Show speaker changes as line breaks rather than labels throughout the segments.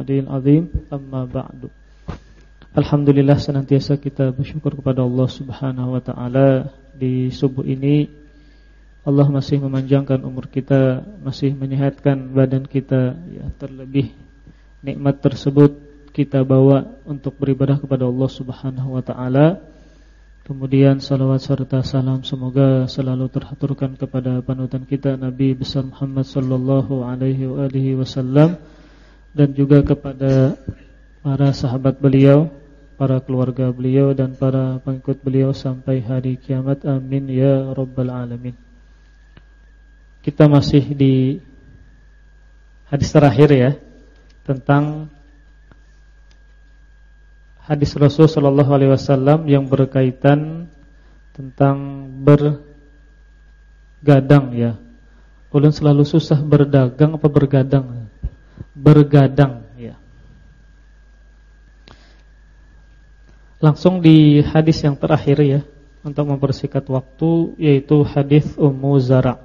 Adil Azim. Amma ba'du. Alhamdulillah senantiasa kita bersyukur kepada Allah subhanahu wa ta'ala. Di subuh ini Allah masih memanjangkan umur kita Masih menyehatkan badan kita. Ya Terlebih nikmat tersebut kita bawa untuk beribadah kepada Allah subhanahu wa ta'ala. Kemudian salawat serta salam semoga selalu terhaturkan kepada panutan kita Nabi besar Muhammad sallallahu alaihi wasallam dan juga kepada para sahabat beliau para keluarga beliau dan para pengikut beliau sampai hari kiamat. Amin ya rabbal alamin. Kita masih di hadis terakhir ya tentang hadis Rasul sallallahu alaihi wasallam yang berkaitan tentang bergadang ya. Ulun selalu susah berdagang apa bergadang? Bergadang Langsung di hadis yang terakhir ya Untuk mempersingkat waktu Yaitu hadis Ummu Zara.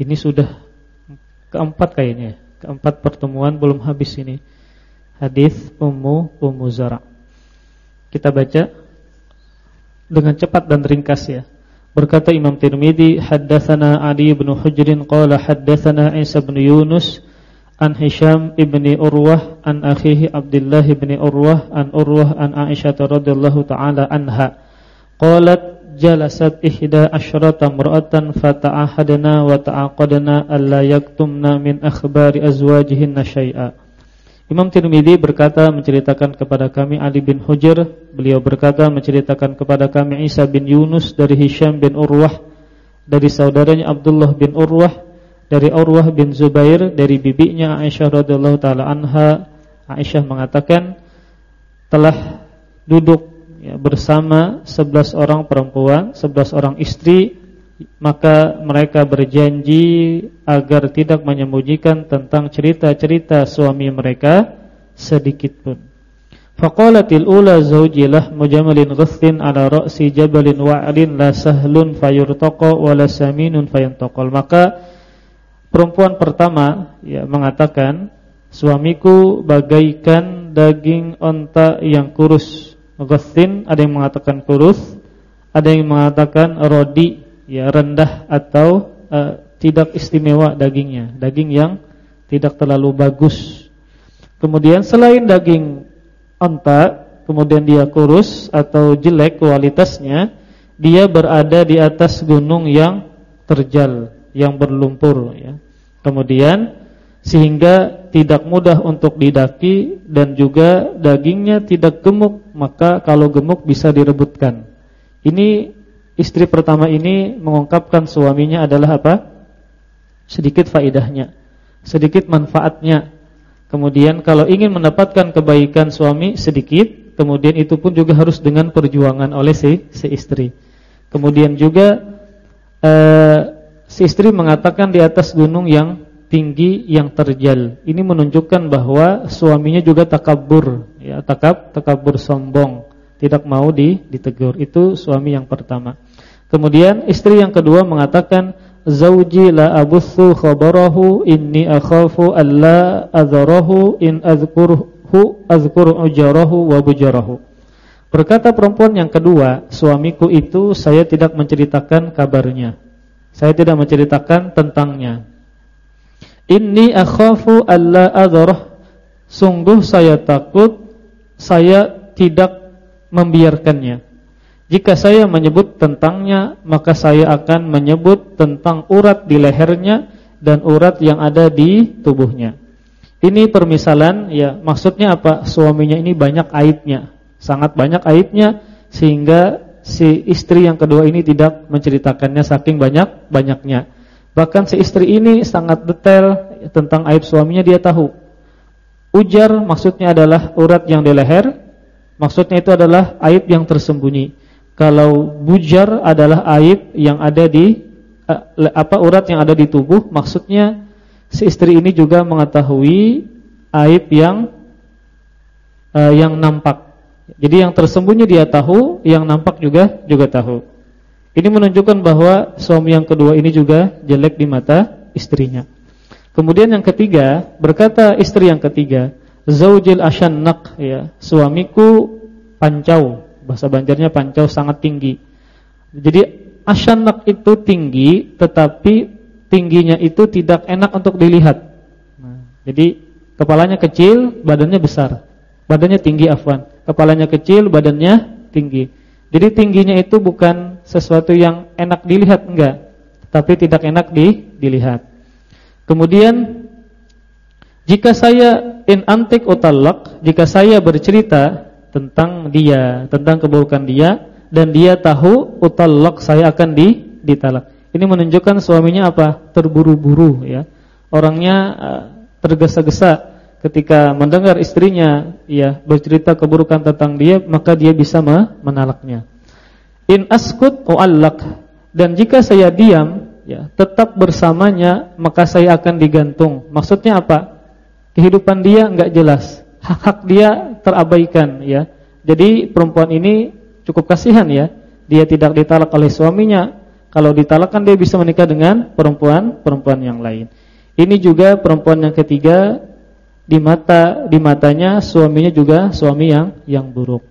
Ini sudah keempat kayaknya ya. Keempat pertemuan belum habis ini. Hadis Ummu Ummu Zara. Kita baca Dengan cepat dan ringkas ya. Berkata Imam Tirmidzi Haddathana Ali bin Hujrin Qala haddathana Isa bin Yunus an Hisham ibni Urwah an akhihi Abdullah ibni Urwah an Urwah an Aisyah radhiyallahu taala anha. Qalat jalasat ihda asyrata mar'atan fata'ahadna wa ta'aqadna alla yaktumna min akhbari azwajihinna syai'a. Imam Tirmidzi berkata menceritakan kepada kami Ali bin Hujr. Beliau berkata menceritakan kepada kami Isa bin Yunus dari Hisham bin Urwah dari saudaranya Abdullah bin Urwah dari Urwah bin Zubair dari bibinya Aisyah radhiyallahu taala anha Aisyah mengatakan telah duduk ya, bersama 11 orang perempuan, 11 orang istri maka mereka berjanji agar tidak menyembunyikan tentang cerita-cerita suami mereka sedikit pun. Faqalatil ula zawjilah mujamalin ghassin ala ra'si jabalin wa'lin la sahlun fayurtaqa wa la saminun fayantaqal. Maka Perempuan pertama ya mengatakan suamiku bagaikan daging onta yang kurus. Ghassin ada yang mengatakan kurus, ada yang mengatakan rodi ya rendah atau uh, tidak istimewa dagingnya, daging yang tidak terlalu bagus. Kemudian selain daging onta, kemudian dia kurus atau jelek kualitasnya, dia berada di atas gunung yang terjal yang berlumpur ya. Kemudian sehingga tidak mudah untuk didaki dan juga dagingnya tidak gemuk, maka kalau gemuk bisa direbutkan. Ini istri pertama ini mengungkapkan suaminya adalah apa? Sedikit faidahnya, sedikit manfaatnya. Kemudian kalau ingin mendapatkan kebaikan suami sedikit, kemudian itu pun juga harus dengan perjuangan oleh si, si istri. Kemudian juga eh, Si istri mengatakan di atas gunung yang tinggi yang terjal. Ini menunjukkan bahwa suaminya juga takabur, ya, takab, takabur sombong, tidak mau di, ditegur. Itu suami yang pertama. Kemudian istri yang kedua mengatakan Zauji la abuthu khabarahu inni akhafu alla adharahu in azkurhu azkur ujarahu wa bujarahu. Berkata perempuan yang kedua, suamiku itu saya tidak menceritakan kabarnya. Saya tidak menceritakan tentangnya. Inni akhafu alla adharah. Sungguh saya takut saya tidak membiarkannya. Jika saya menyebut tentangnya, maka saya akan menyebut tentang urat di lehernya dan urat yang ada di tubuhnya. Ini permisalan ya, maksudnya apa? Suaminya ini banyak aibnya, sangat banyak aibnya sehingga si istri yang kedua ini tidak menceritakannya saking banyak-banyaknya. Bahkan si istri ini sangat detail tentang aib suaminya dia tahu. Ujar maksudnya adalah urat yang di leher, maksudnya itu adalah aib yang tersembunyi. Kalau bujar adalah aib yang ada di uh, apa urat yang ada di tubuh, maksudnya si istri ini juga mengetahui aib yang uh, yang nampak jadi yang tersembunyi dia tahu, yang nampak juga juga tahu. Ini menunjukkan bahwa suami yang kedua ini juga jelek di mata istrinya. Kemudian yang ketiga, berkata istri yang ketiga, Zaujil asyannaq ya, suamiku pancau, bahasa Banjarnya pancau sangat tinggi. Jadi asyannaq itu tinggi tetapi tingginya itu tidak enak untuk dilihat. Nah, jadi kepalanya kecil, badannya besar. Badannya tinggi afwan. Kepalanya kecil, badannya tinggi. Jadi tingginya itu bukan sesuatu yang enak dilihat enggak, tapi tidak enak di, dilihat. Kemudian jika saya in antik utallaq, jika saya bercerita tentang dia, tentang keburukan dia dan dia tahu utallaq saya akan di ditalak. Ini menunjukkan suaminya apa? Terburu-buru ya. Orangnya uh, tergesa-gesa ketika mendengar istrinya ya bercerita keburukan tentang dia maka dia bisa menalaknya. In askut uallak dan jika saya diam ya tetap bersamanya maka saya akan digantung. Maksudnya apa? Kehidupan dia enggak jelas. Hak-hak dia terabaikan ya. Jadi perempuan ini cukup kasihan ya. Dia tidak ditalak oleh suaminya. Kalau ditalakkan dia bisa menikah dengan perempuan-perempuan yang lain. Ini juga perempuan yang ketiga di mata di matanya suaminya juga suami yang yang buruk.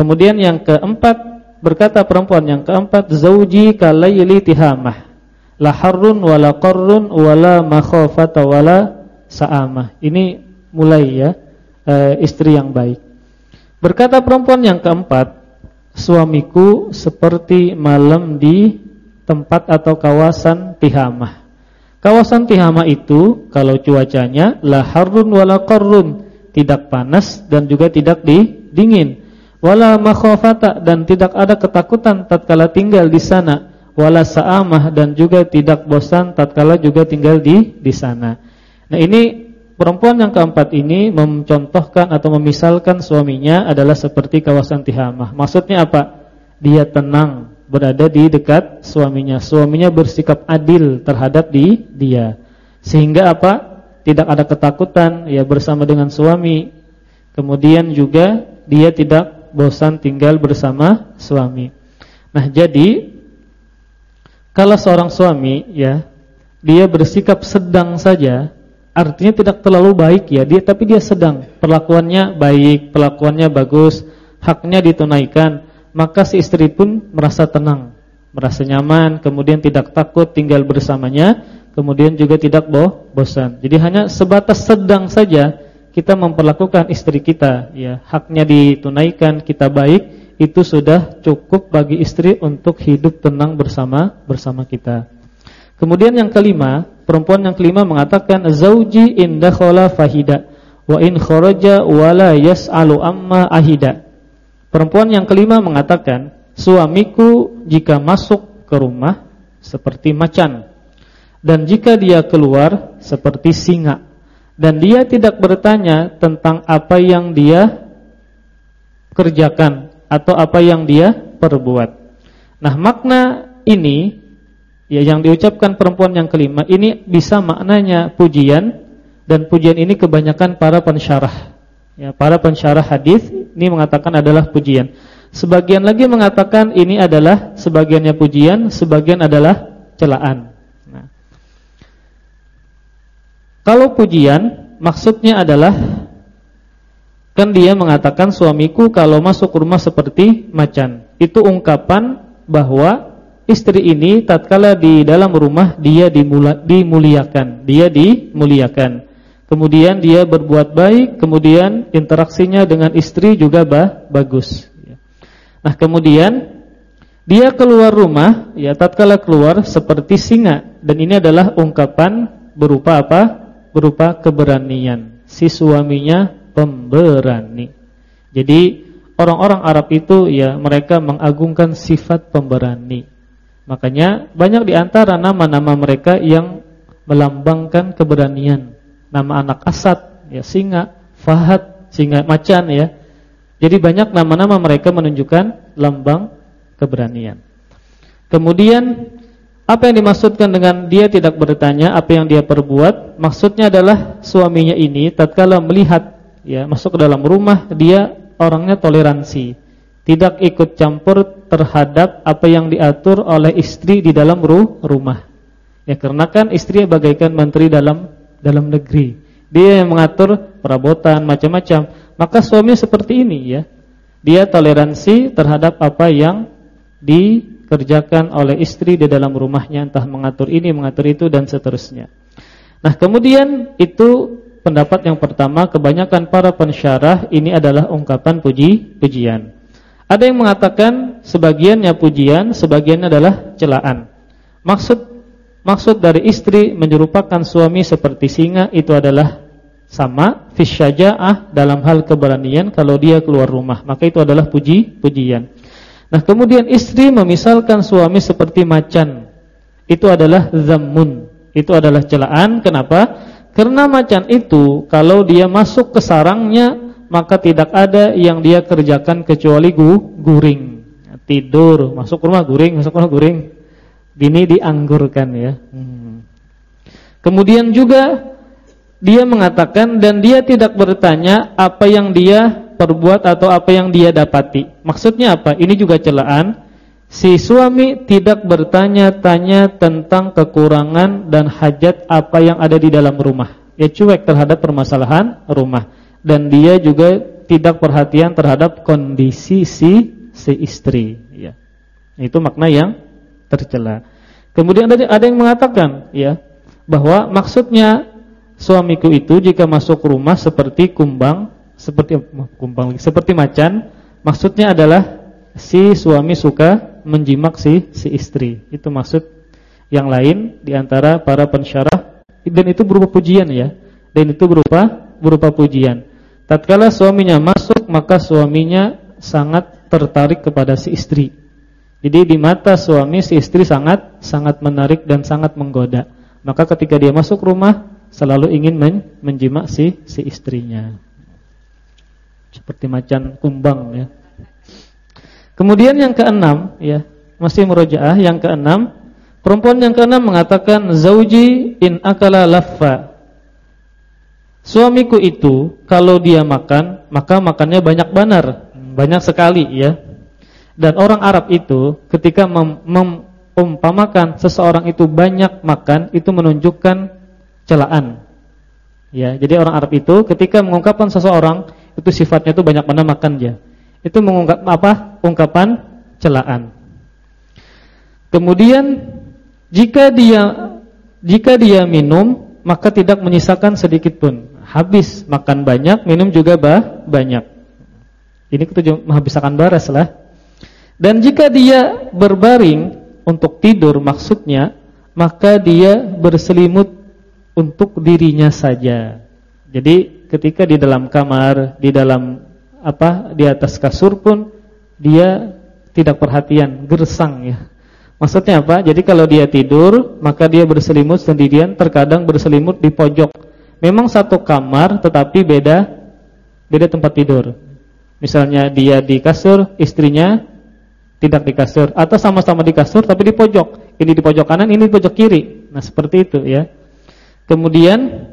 Kemudian yang keempat berkata perempuan yang keempat zauji kalaili tihamah la harrun wala qarrun wala makhafata wala saamah. Ini mulai ya e, istri yang baik. Berkata perempuan yang keempat, suamiku seperti malam di tempat atau kawasan tihamah. Kawasan Tihama itu kalau cuacanya la harrun wala qarrun, tidak panas dan juga tidak di dingin. Wala makhafata dan tidak ada ketakutan tatkala tinggal di sana. Wala sa'amah dan juga tidak bosan tatkala juga tinggal di di sana. Nah, ini perempuan yang keempat ini mencontohkan atau memisalkan suaminya adalah seperti kawasan Tihamah. Maksudnya apa? Dia tenang, berada di dekat suaminya. Suaminya bersikap adil terhadap di dia. Sehingga apa? Tidak ada ketakutan ya bersama dengan suami. Kemudian juga dia tidak bosan tinggal bersama suami. Nah, jadi kalau seorang suami ya, dia bersikap sedang saja, artinya tidak terlalu baik ya, dia tapi dia sedang, perlakuannya baik, perlakuannya bagus, haknya ditunaikan maka si istri pun merasa tenang, merasa nyaman, kemudian tidak takut tinggal bersamanya, kemudian juga tidak boh, bosan. Jadi hanya sebatas sedang saja kita memperlakukan istri kita, ya haknya ditunaikan, kita baik, itu sudah cukup bagi istri untuk hidup tenang bersama bersama kita. Kemudian yang kelima, perempuan yang kelima mengatakan zauji in dakhala fahida wa in kharaja wala yas'alu amma ahida. Perempuan yang kelima mengatakan, suamiku jika masuk ke rumah seperti macan dan jika dia keluar seperti singa dan dia tidak bertanya tentang apa yang dia kerjakan atau apa yang dia perbuat. Nah, makna ini ya yang diucapkan perempuan yang kelima ini bisa maknanya pujian dan pujian ini kebanyakan para pensyarah Ya, para pensyarah hadis ini mengatakan adalah pujian. Sebagian lagi mengatakan ini adalah sebagiannya pujian, sebagian adalah celaan. Nah, kalau pujian maksudnya adalah kan dia mengatakan suamiku kalau masuk rumah seperti macan. Itu ungkapan bahwa istri ini tatkala di dalam rumah dia dimuliakan, dia dimuliakan. Kemudian dia berbuat baik, kemudian interaksinya dengan istri juga bah, bagus. Nah, kemudian dia keluar rumah, ya tatkala keluar seperti singa dan ini adalah ungkapan berupa apa? Berupa keberanian. Si suaminya pemberani. Jadi orang-orang Arab itu ya mereka mengagungkan sifat pemberani. Makanya banyak di antara nama-nama mereka yang melambangkan keberanian nama anak Asad, ya singa, Fahad, singa macan ya. Jadi banyak nama-nama mereka menunjukkan lambang keberanian. Kemudian apa yang dimaksudkan dengan dia tidak bertanya apa yang dia perbuat? Maksudnya adalah suaminya ini tatkala melihat ya masuk ke dalam rumah dia orangnya toleransi, tidak ikut campur terhadap apa yang diatur oleh istri di dalam rumah. Ya karena kan istri bagaikan menteri dalam dalam negeri. Dia yang mengatur perabotan, macam-macam. Maka suami seperti ini ya. Dia toleransi terhadap apa yang dikerjakan oleh istri di dalam rumahnya, entah mengatur ini, mengatur itu dan seterusnya. Nah, kemudian itu pendapat yang pertama, kebanyakan para pensyarah ini adalah ungkapan puji pujian. Ada yang mengatakan sebagiannya pujian, sebagiannya adalah celaan. Maksud maksud dari istri menyerupakan suami seperti singa itu adalah sama fisyaja'ah dalam hal keberanian kalau dia keluar rumah. Maka itu adalah puji pujian. Nah kemudian istri memisalkan suami seperti macan. Itu adalah zammun itu adalah celaan. Kenapa? Karena macan itu kalau dia masuk ke sarangnya maka tidak ada yang dia kerjakan kecuali gu, guring. Tidur. Masuk rumah guring masuk rumah guring ini dianggurkan ya kemudian juga dia mengatakan dan dia tidak bertanya apa yang dia perbuat atau apa yang dia dapati. Maksudnya apa? Ini juga celaan. Si suami tidak bertanya-tanya tentang kekurangan dan hajat apa yang ada di dalam rumah. Ya cuek terhadap permasalahan rumah dan dia juga tidak perhatian terhadap kondisi si si istri, ya. Itu makna yang tercela. Kemudian ada yang mengatakan, ya, bahwa maksudnya suamiku itu jika masuk rumah seperti kumbang, seperti kumbang seperti macan, maksudnya adalah si suami suka menjimak si si istri. Itu maksud yang lain di antara para pensyarah dan itu berupa pujian ya. Dan itu berupa berupa pujian. Tatkala suaminya masuk maka suaminya sangat tertarik kepada si istri. Jadi di mata suami si istri sangat sangat menarik dan sangat menggoda. Maka ketika dia masuk rumah selalu ingin men menjimak si si istrinya. Seperti macan kumbang ya. Kemudian yang keenam ya, masih murojaah yang keenam, perempuan yang keenam mengatakan zauji in akala laffa. Suamiku itu kalau dia makan, maka makannya banyak banar, banyak sekali ya. Dan orang Arab itu ketika mem memumpamakan seseorang itu banyak makan, itu menunjukkan celaan. Ya, jadi orang Arab itu ketika mengungkapkan seseorang itu sifatnya itu banyak mana makan dia. Itu mengungkap apa? Ungkapan celaan. Kemudian jika dia jika dia minum maka tidak menyisakan sedikit pun. Habis makan banyak, minum juga bah, banyak. Ini ketujuh menghabiskan baras lah. Dan jika dia berbaring untuk tidur maksudnya, maka dia berselimut untuk dirinya saja. Jadi ketika di dalam kamar, di dalam apa, di atas kasur pun dia tidak perhatian, gersang ya. Maksudnya apa? Jadi kalau dia tidur, maka dia berselimut sendirian, terkadang berselimut di pojok. Memang satu kamar tetapi beda beda tempat tidur. Misalnya dia di kasur, istrinya tidak di kasur atau sama-sama di kasur tapi di pojok. Ini di pojok kanan, ini di pojok kiri. Nah, seperti itu ya. Kemudian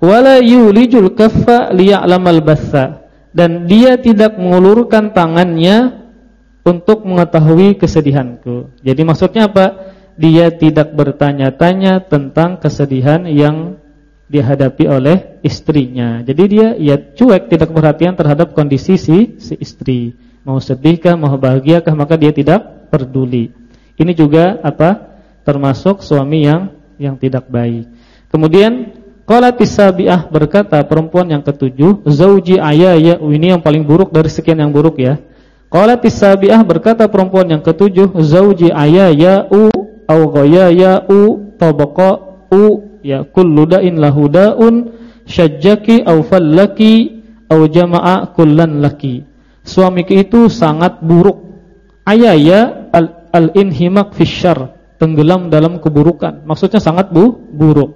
wala yulijul kaffa liya'lamal bassa dan dia tidak mengulurkan tangannya untuk mengetahui kesedihanku. Jadi maksudnya apa? Dia tidak bertanya-tanya tentang kesedihan yang dihadapi oleh istrinya. Jadi dia ya cuek, tidak perhatian terhadap kondisi si, si istri. Mau sedihkah, mau bahagiakah, maka dia tidak peduli. Ini juga apa? Termasuk suami yang yang tidak baik. Kemudian qalat tisabiah berkata perempuan yang ketujuh, zauji ayaya ini yang paling buruk dari sekian yang buruk ya. Qalat tisabiah berkata perempuan yang ketujuh, zauji ayaya u au ghayaya u tabaqa u ya kullu da'in lahu da'un syajjaki au fallaki au jama'a kullan laki. Suamiku itu sangat buruk. Ayaya al-inhimak al fisyar, tenggelam dalam keburukan. Maksudnya sangat bu buruk.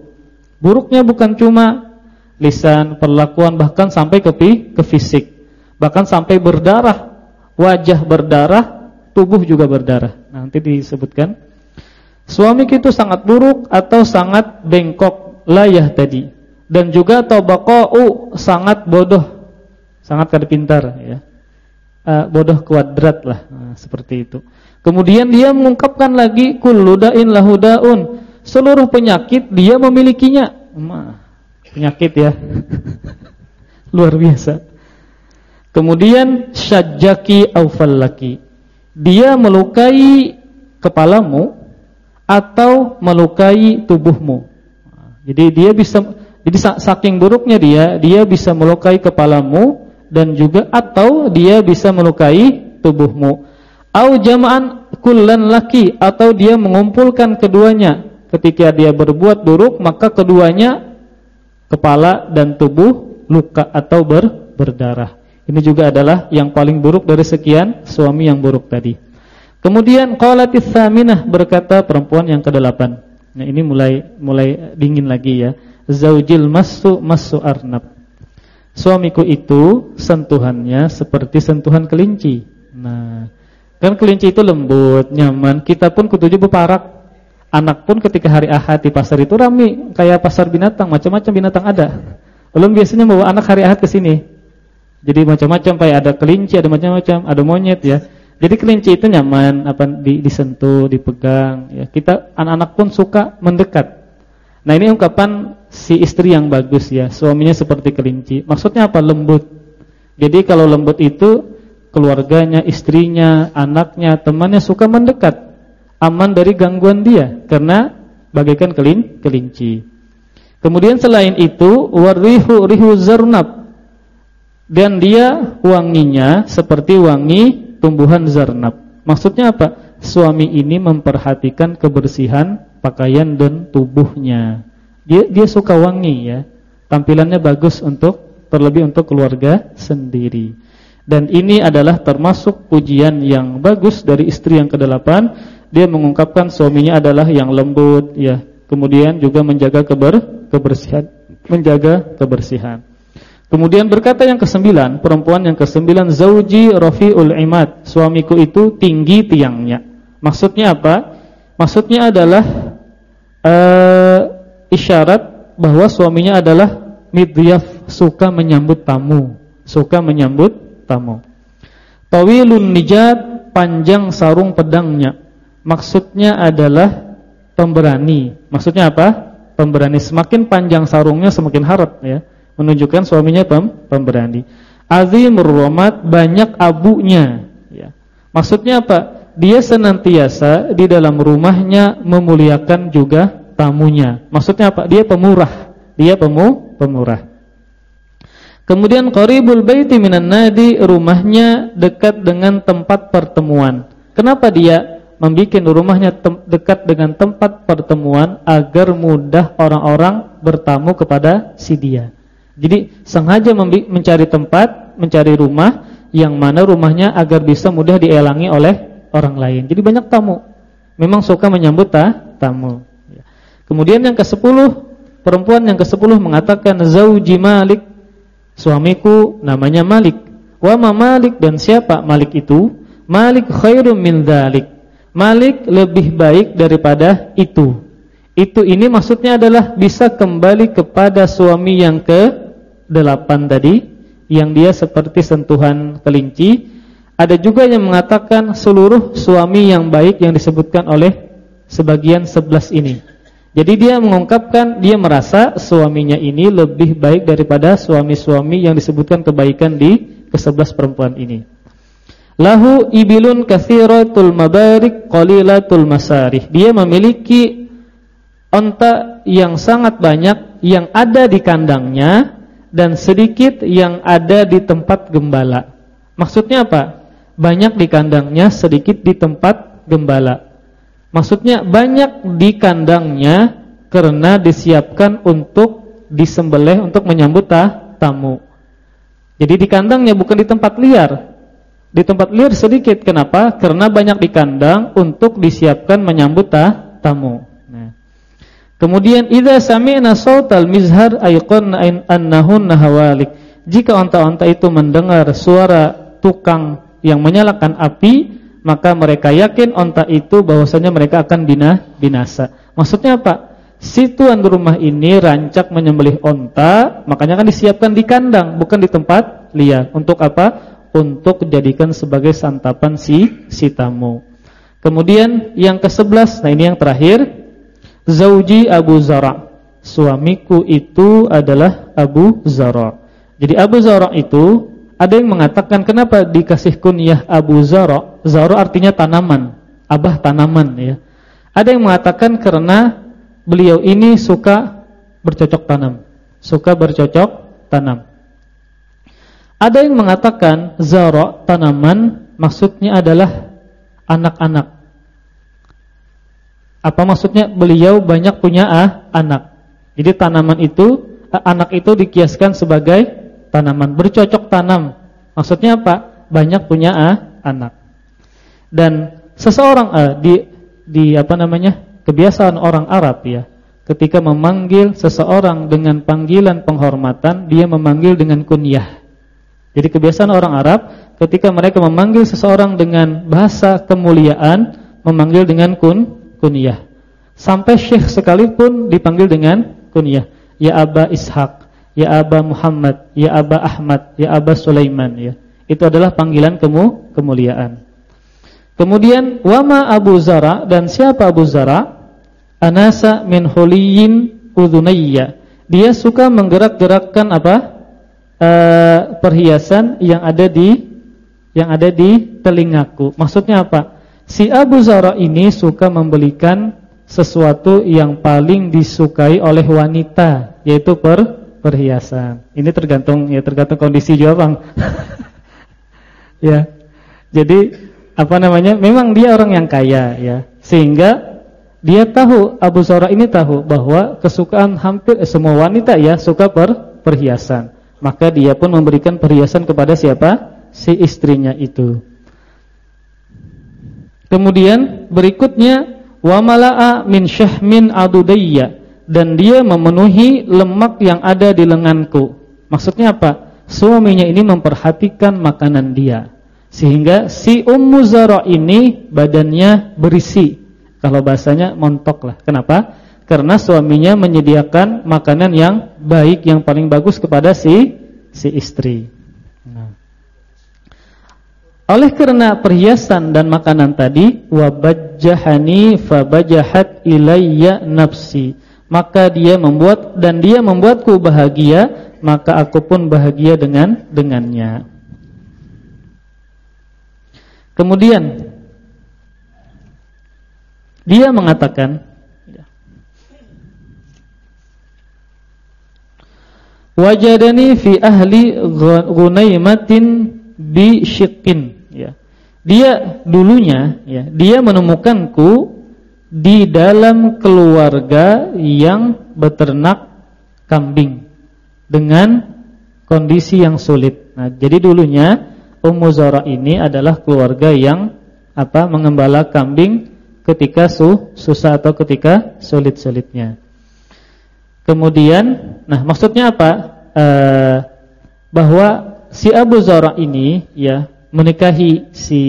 Buruknya bukan cuma lisan, perlakuan bahkan sampai ke ke fisik. Bahkan sampai berdarah, wajah berdarah, tubuh juga berdarah. Nanti disebutkan. Suami itu sangat buruk atau sangat bengkok, layah tadi. Dan juga tobaqau sangat bodoh, sangat kada pintar ya. Uh, bodoh kuadrat lah, nah, seperti itu. Kemudian dia mengungkapkan lagi kulludain lahudaun seluruh penyakit dia memilikinya. Penyakit ya. Luar biasa. Kemudian syajjaki aufallaki. Dia melukai kepalamu atau melukai tubuhmu. Jadi dia bisa jadi saking buruknya dia, dia bisa melukai kepalamu dan juga atau dia bisa melukai tubuhmu. Au jama'an kullan laki atau dia mengumpulkan keduanya. Ketika dia berbuat buruk, maka keduanya kepala dan tubuh luka atau ber, berdarah. Ini juga adalah yang paling buruk dari sekian suami yang buruk tadi. Kemudian qalatis saminah berkata perempuan yang kedelapan. Nah, ini mulai mulai dingin lagi ya zaujil masu masu arnab. Suamiku itu sentuhannya seperti sentuhan kelinci. Nah, kan kelinci itu lembut, nyaman. Kita pun kutuju beparak. Anak pun ketika hari Ahad di pasar itu rame, kayak pasar binatang, macam-macam binatang ada. Belum biasanya bawa anak hari Ahad ke sini. Jadi macam-macam kayak ada kelinci, ada macam-macam, ada monyet ya. Jadi kelinci itu nyaman apa disentuh, dipegang ya. Kita anak-anak pun suka mendekat. Nah, ini ungkapan si istri yang bagus ya, suaminya seperti kelinci. Maksudnya apa? Lembut. Jadi kalau lembut itu keluarganya, istrinya, anaknya, temannya suka mendekat, aman dari gangguan dia karena bagaikan kelin kelinci. Kemudian selain itu warihu rihu zarnab dan dia wanginya seperti wangi tumbuhan zarnab. Maksudnya apa? Suami ini memperhatikan kebersihan pakaian dan tubuhnya. Dia dia suka wangi ya. Tampilannya bagus untuk terlebih untuk keluarga sendiri. Dan ini adalah termasuk pujian yang bagus dari istri yang kedelapan. Dia mengungkapkan suaminya adalah yang lembut ya. Kemudian juga menjaga keber kebersihan, menjaga kebersihan. Kemudian berkata yang kesembilan, perempuan yang kesembilan, zauji rafiul imad, suamiku itu tinggi tiangnya. Maksudnya apa? Maksudnya adalah uh, isyarat bahwa suaminya adalah midyaf, suka menyambut tamu, suka menyambut tamu. Tawilun nijat, panjang sarung pedangnya. Maksudnya adalah pemberani. Maksudnya apa? Pemberani. Semakin panjang sarungnya semakin harap ya. Menunjukkan suaminya pem pemberani. Azimur romat banyak abunya ya. Maksudnya apa? Dia senantiasa di dalam rumahnya memuliakan juga tamunya. Maksudnya apa? Dia pemurah. Dia pemu pemurah. Kemudian qaribul baiti minan nadi, rumahnya dekat dengan tempat pertemuan. Kenapa dia membuat rumahnya dekat dengan tempat pertemuan agar mudah orang-orang bertamu kepada si dia. Jadi sengaja mencari tempat, mencari rumah yang mana rumahnya agar bisa mudah dielangi oleh orang lain. Jadi banyak tamu. Memang suka menyambut tamu. Kemudian yang ke-10, perempuan yang ke-10 mengatakan zauji Malik, suamiku namanya Malik. Wa ma Malik dan siapa Malik itu? Malik khairum min dzalik. Malik lebih baik daripada itu. Itu ini maksudnya adalah bisa kembali kepada suami yang ke-8 tadi yang dia seperti sentuhan kelinci. Ada juga yang mengatakan seluruh suami yang baik yang disebutkan oleh sebagian 11 ini. Jadi dia mengungkapkan dia merasa suaminya ini lebih baik daripada suami-suami yang disebutkan kebaikan di ke-11 perempuan ini. Lahu ibilun katsiratul mabarik qalilatul masarih. Dia memiliki onta yang sangat banyak yang ada di kandangnya dan sedikit yang ada di tempat gembala. Maksudnya apa? Banyak di kandangnya, sedikit di tempat gembala. Maksudnya banyak di kandangnya karena disiapkan untuk disembelih untuk menyambut tamu. Jadi di kandangnya bukan di tempat liar. Di tempat liar sedikit. Kenapa? Karena banyak di kandang untuk disiapkan menyambut tamu. Nah. Kemudian idza sami'na sautal mizhar ayqanna annahunna hawalik. Jika onta-onta itu mendengar suara tukang yang menyalakan api, maka mereka yakin onta itu bahwasanya mereka akan bina, binasa. Maksudnya apa? Si tuan rumah ini rancak menyembelih onta, makanya kan disiapkan di kandang, bukan di tempat liar. Untuk apa? Untuk dijadikan sebagai santapan si si tamu. Kemudian yang ke-11, nah ini yang terakhir, Zauji Abu Zara. Suamiku itu adalah Abu Zara. Jadi Abu Zara itu ada yang mengatakan kenapa dikasih kunyah Abu Zara? Zara artinya tanaman, abah tanaman ya. Ada yang mengatakan karena beliau ini suka bercocok tanam, suka bercocok tanam. Ada yang mengatakan Zara tanaman maksudnya adalah anak-anak. Apa maksudnya? Beliau banyak punya ah, anak. Jadi tanaman itu anak itu dikiaskan sebagai tanaman, bercocok tanam. Maksudnya apa? Banyak punya ah, anak. Dan seseorang ah, di di apa namanya? kebiasaan orang Arab ya. Ketika memanggil seseorang dengan panggilan penghormatan, dia memanggil dengan kunyah. Jadi kebiasaan orang Arab ketika mereka memanggil seseorang dengan bahasa kemuliaan, memanggil dengan kun kunyah. Sampai syekh sekalipun dipanggil dengan kunyah. Ya Aba Ishaq ya Aba Muhammad, ya Aba Ahmad, ya Aba Sulaiman ya. Itu adalah panggilan kemu kemuliaan. Kemudian wama Abu Zara dan siapa Abu Zara? Anasa min huliyin udhunayya. Dia suka menggerak-gerakkan apa? E, perhiasan yang ada di yang ada di telingaku. Maksudnya apa? Si Abu Zara ini suka membelikan sesuatu yang paling disukai oleh wanita, yaitu per perhiasan. Ini tergantung ya tergantung kondisi juga, Bang. ya. Jadi apa namanya? Memang dia orang yang kaya ya. Sehingga dia tahu Abu Zara ini tahu bahwa kesukaan hampir eh, semua wanita ya suka per perhiasan. Maka dia pun memberikan perhiasan kepada siapa? Si istrinya itu. Kemudian berikutnya wa mala'a min syahmin adudayya dan dia memenuhi lemak yang ada di lenganku. Maksudnya apa? Suaminya ini memperhatikan makanan dia. Sehingga si Ummu Zara ini badannya berisi. Kalau bahasanya montok lah. Kenapa? Karena suaminya menyediakan makanan yang baik, yang paling bagus kepada si si istri. Nah. Oleh karena perhiasan dan makanan tadi, wabajjahani fabajahat ilayya nafsi maka dia membuat dan dia membuatku bahagia, maka aku pun bahagia dengan dengannya. Kemudian dia mengatakan Wajadani fi ahli ghunaimatin bi syiqqin ya. Dia dulunya ya, dia menemukanku di dalam keluarga yang beternak kambing dengan kondisi yang sulit. Nah, jadi dulunya Ummu Zara ini adalah keluarga yang apa mengembala kambing ketika su, susah atau ketika sulit-sulitnya. Kemudian, nah maksudnya apa? E, bahwa si Abu Zara ini ya menikahi si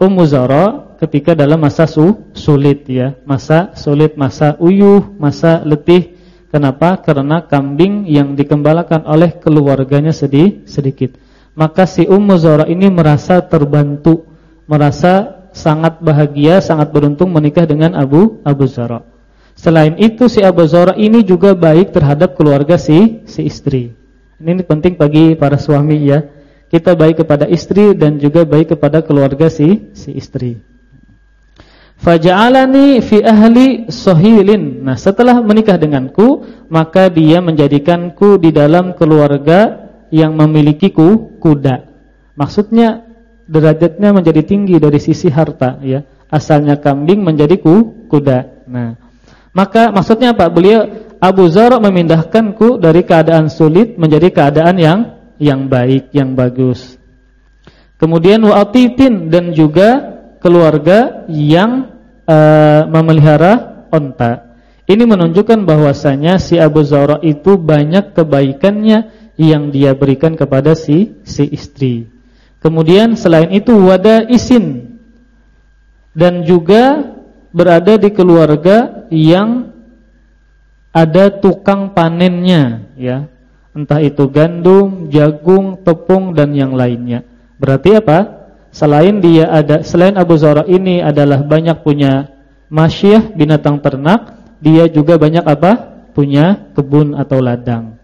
Ummu Zara ketika dalam masa su, sulit ya, masa sulit, masa uyuh, masa letih. Kenapa? Karena kambing yang dikembalakan oleh keluarganya sedih sedikit. Maka si Ummu ini merasa terbantu, merasa sangat bahagia, sangat beruntung menikah dengan Abu Abu. Selain itu si Abu Zara ini juga baik terhadap keluarga si si istri. Ini penting bagi para suami ya. Kita baik kepada istri dan juga baik kepada keluarga si si istri. Faja'alani fi ahli sohilin. Nah setelah menikah denganku Maka dia menjadikanku di dalam keluarga yang memiliki ku, kuda Maksudnya derajatnya menjadi tinggi dari sisi harta ya. Asalnya kambing menjadi ku, kuda Nah maka maksudnya apa? Beliau Abu Zara memindahkanku dari keadaan sulit menjadi keadaan yang yang baik, yang bagus Kemudian wa'atitin dan juga keluarga yang uh, memelihara onta. Ini menunjukkan bahwasanya si Abu Zara itu banyak kebaikannya yang dia berikan kepada si si istri. Kemudian selain itu wada isin dan juga berada di keluarga yang ada tukang panennya ya. Entah itu gandum, jagung, tepung dan yang lainnya. Berarti apa? Selain dia ada selain Abu Zara ini adalah banyak punya masyiyah binatang ternak, dia juga banyak apa? punya kebun atau ladang.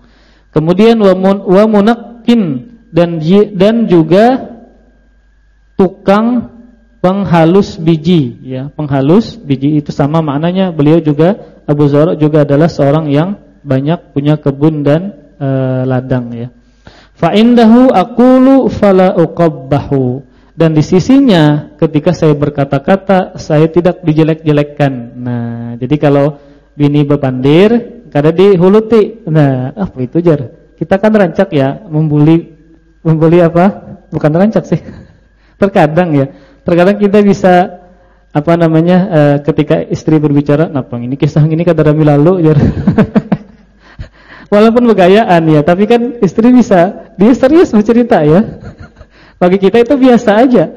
Kemudian wa mun, dan dan juga tukang penghalus biji ya, penghalus biji itu sama maknanya beliau juga Abu Zara juga adalah seorang yang banyak punya kebun dan e, ladang ya. Fa indahu aqulu fala uqabbahu dan di sisinya ketika saya berkata-kata saya tidak dijelek-jelekkan. Nah, jadi kalau bini bepandir kada dihuluti. Nah, apa itu jar? Kita kan rancak ya membuli membuli apa? Bukan rancak sih. Terkadang ya. Terkadang kita bisa apa namanya e, ketika istri berbicara, "Napa ini kisah ini kada rami lalu?" jar. Walaupun begayaan ya, tapi kan istri bisa dia serius bercerita ya. Bagi kita itu biasa aja.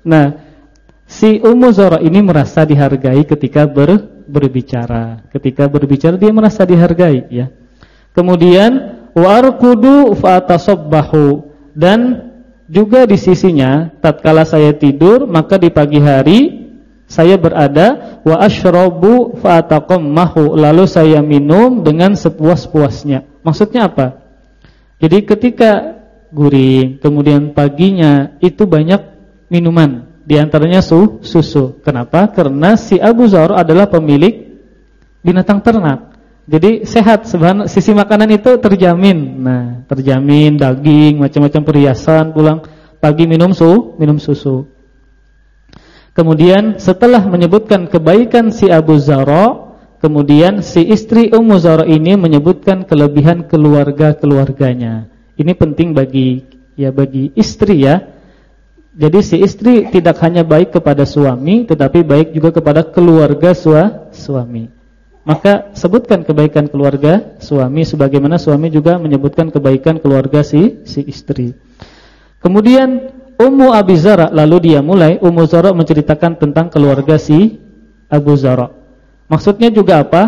Nah, si Ummu Zara ini merasa dihargai ketika ber berbicara. Ketika berbicara dia merasa dihargai ya. Kemudian warqudu fa'tasabbahu dan juga di sisinya tatkala saya tidur maka di pagi hari saya berada wa asyrabu fa'taqammahu lalu saya minum dengan sepuas-puasnya. Maksudnya apa? Jadi ketika guring kemudian paginya itu banyak minuman di antaranya su, susu. Kenapa? Karena si Abu Zar adalah pemilik binatang ternak. Jadi sehat sebenarnya sisi makanan itu terjamin. Nah, terjamin daging, macam-macam perhiasan, pulang pagi minum su, minum susu. Kemudian setelah menyebutkan kebaikan si Abu Zara, kemudian si istri Ummu Zara ini menyebutkan kelebihan keluarga-keluarganya. Ini penting bagi ya bagi istri ya jadi si istri tidak hanya baik kepada suami tetapi baik juga kepada keluarga sua, suami. Maka sebutkan kebaikan keluarga suami sebagaimana suami juga menyebutkan kebaikan keluarga si si istri. Kemudian Ummu Abi Zara lalu dia mulai Ummu Zara menceritakan tentang keluarga si Abu Zara. Maksudnya juga apa?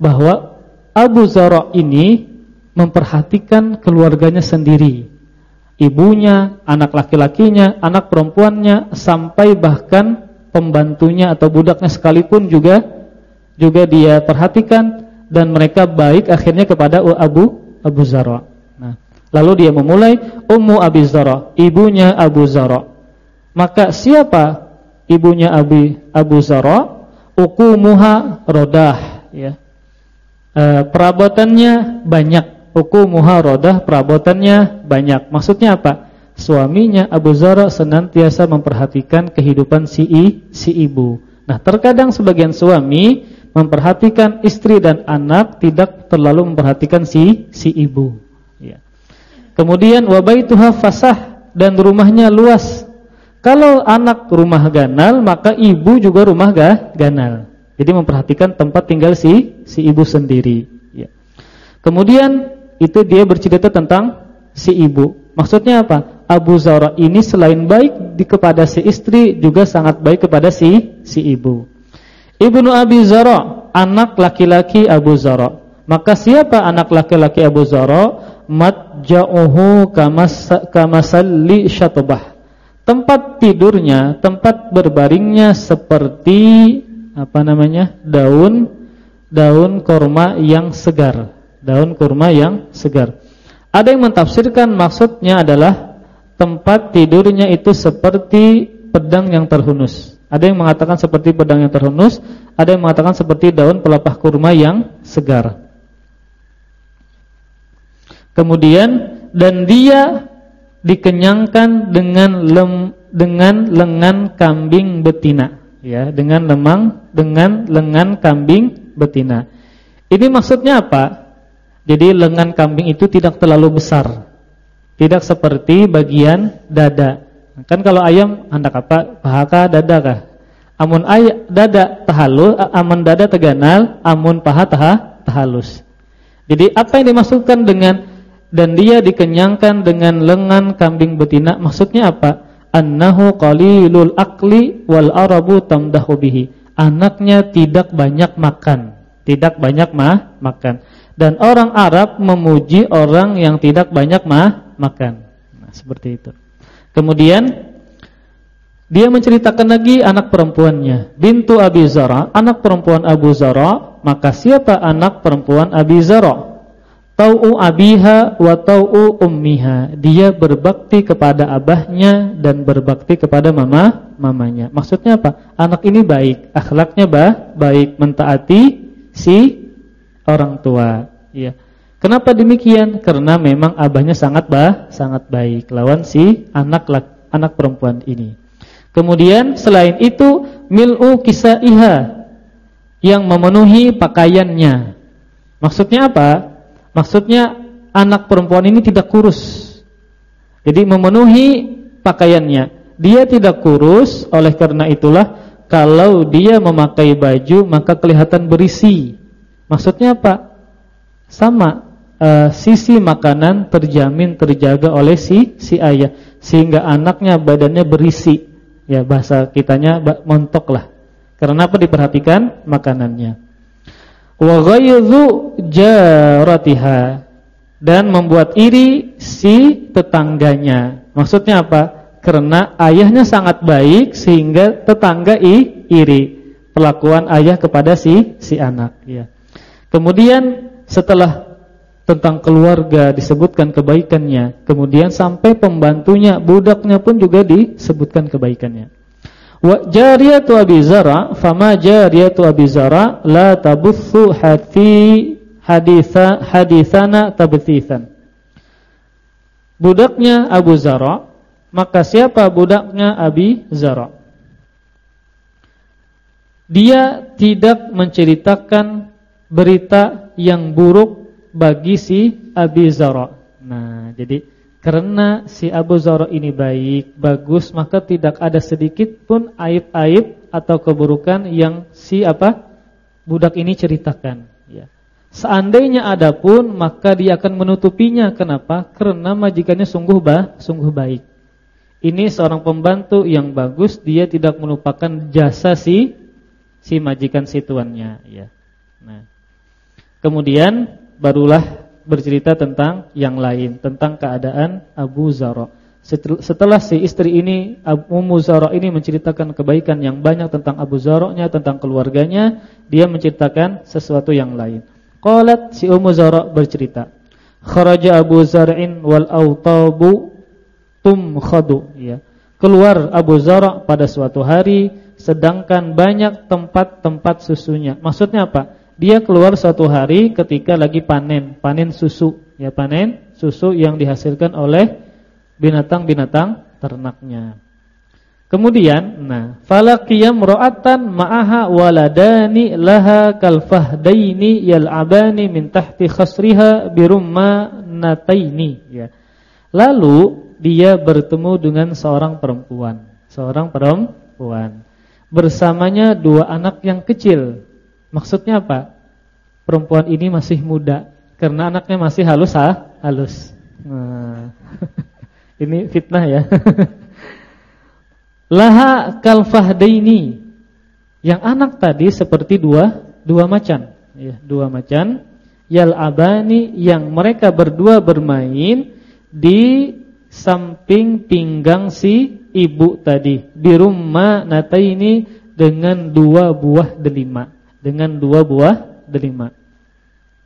Bahwa Abu Zara ini memperhatikan keluarganya sendiri ibunya, anak laki-lakinya, anak perempuannya, sampai bahkan pembantunya atau budaknya sekalipun juga juga dia perhatikan dan mereka baik akhirnya kepada Abu Abu Zara. Nah, lalu dia memulai Ummu Abi Zara, ibunya Abu Zara. Maka siapa ibunya Abi Abu Zara? Ukumuha rodah ya. E, perabotannya banyak Hukum muharodah perabotannya banyak. Maksudnya apa? Suaminya Abu Zara senantiasa memperhatikan kehidupan si, i, si ibu. Nah terkadang sebagian suami memperhatikan istri dan anak tidak terlalu memperhatikan si si ibu. Ya. Kemudian wabaituha fasah dan rumahnya luas. Kalau anak rumah ganal maka ibu juga rumah ga, ganal. Jadi memperhatikan tempat tinggal si si ibu sendiri. Ya. Kemudian itu dia bercerita tentang si ibu. Maksudnya apa? Abu Zara ini selain baik di kepada si istri juga sangat baik kepada si si ibu. Ibnu Abi Zara, anak laki-laki Abu Zara. Maka siapa anak laki-laki Abu Zara? Matja'uhu kamas kamasalli syatbah. Tempat tidurnya, tempat berbaringnya seperti apa namanya? daun daun korma yang segar daun kurma yang segar. Ada yang mentafsirkan maksudnya adalah tempat tidurnya itu seperti pedang yang terhunus. Ada yang mengatakan seperti pedang yang terhunus, ada yang mengatakan seperti daun pelepah kurma yang segar. Kemudian dan dia dikenyangkan dengan lem, dengan lengan kambing betina, ya, dengan lemang dengan lengan kambing betina. Ini maksudnya apa? Jadi lengan kambing itu tidak terlalu besar. Tidak seperti bagian dada. Kan kalau ayam hendak apa? Paha dada kah? Amun ay dada tahalus, amun dada teganal, amun paha taha tahalus. Jadi apa yang dimaksudkan dengan dan dia dikenyangkan dengan lengan kambing betina maksudnya apa? Annahu qalilul akli wal arabu tamdahu bihi. Anaknya tidak banyak makan, tidak banyak mah makan. Dan orang Arab memuji orang yang tidak banyak mah makan. Nah, seperti itu. Kemudian dia menceritakan lagi anak perempuannya, bintu Abi Zara, anak perempuan Abu Zara, maka siapa anak perempuan Abi Zara? Tau'u abiha wa tau'u ummiha. Dia berbakti kepada abahnya dan berbakti kepada mama mamanya. Maksudnya apa? Anak ini baik, akhlaknya bah, baik, mentaati si orang tua. Ya. Kenapa demikian? Karena memang abahnya sangat bah, sangat baik lawan si anak anak perempuan ini. Kemudian selain itu mil'u kisaiha yang memenuhi pakaiannya. Maksudnya apa? Maksudnya anak perempuan ini tidak kurus. Jadi memenuhi pakaiannya. Dia tidak kurus, oleh karena itulah kalau dia memakai baju maka kelihatan berisi. Maksudnya apa? Sama uh, sisi makanan terjamin terjaga oleh si si ayah sehingga anaknya badannya berisi. Ya bahasa kitanya montok lah. Karena apa diperhatikan makanannya wa ghaidhu jaratiha dan membuat iri si tetangganya. Maksudnya apa? Karena ayahnya sangat baik sehingga tetangga i, iri perlakuan ayah kepada si si anak ya. Kemudian setelah tentang keluarga disebutkan kebaikannya, kemudian sampai pembantunya, budaknya pun juga disebutkan kebaikannya. Wa jariyatu Abi Zara, fama jariyatu Abi Zara la tabuthu hati haditha hadithana tabtithan. Budaknya Abu Zara, maka siapa budaknya Abi Zara? Dia tidak menceritakan berita yang buruk bagi si Abi Zara. Nah, jadi karena si Abu Zara ini baik, bagus, maka tidak ada sedikit pun aib-aib atau keburukan yang si apa? budak ini ceritakan, ya. Seandainya ada pun, maka dia akan menutupinya. Kenapa? Karena majikannya sungguh bah, sungguh baik. Ini seorang pembantu yang bagus, dia tidak melupakan jasa si si majikan si tuannya, ya. Nah. Kemudian barulah bercerita tentang yang lain, tentang keadaan Abu Zara. Setelah si istri ini Ummu Zara ini menceritakan kebaikan yang banyak tentang Abu Zara-nya, tentang keluarganya, dia menceritakan sesuatu yang lain. Qalat si Ummu Zara bercerita, "Kharaja Abu Zar'in wal autabu tumkhadu." Ya. Keluar Abu Zara pada suatu hari sedangkan banyak tempat-tempat susunya. Maksudnya apa? Dia keluar suatu hari ketika lagi panen, panen susu, ya panen susu yang dihasilkan oleh binatang-binatang ternaknya. Kemudian, nah, falaqiyam ra'atan ma'aha waladani laha kalfahdaini yal'abani min tahti khasriha birumma nataini, ya. Lalu dia bertemu dengan seorang perempuan, seorang perempuan. Bersamanya dua anak yang kecil Maksudnya apa? Perempuan ini masih muda karena anaknya masih halus ah, halus. Nah, ini fitnah ya. Laha kalfahdaini. Yang anak tadi seperti dua dua macan, ya, dua macan yal abani yang mereka berdua bermain di samping pinggang si ibu tadi. Di rumah nata ini dengan dua buah delima dengan dua buah delima.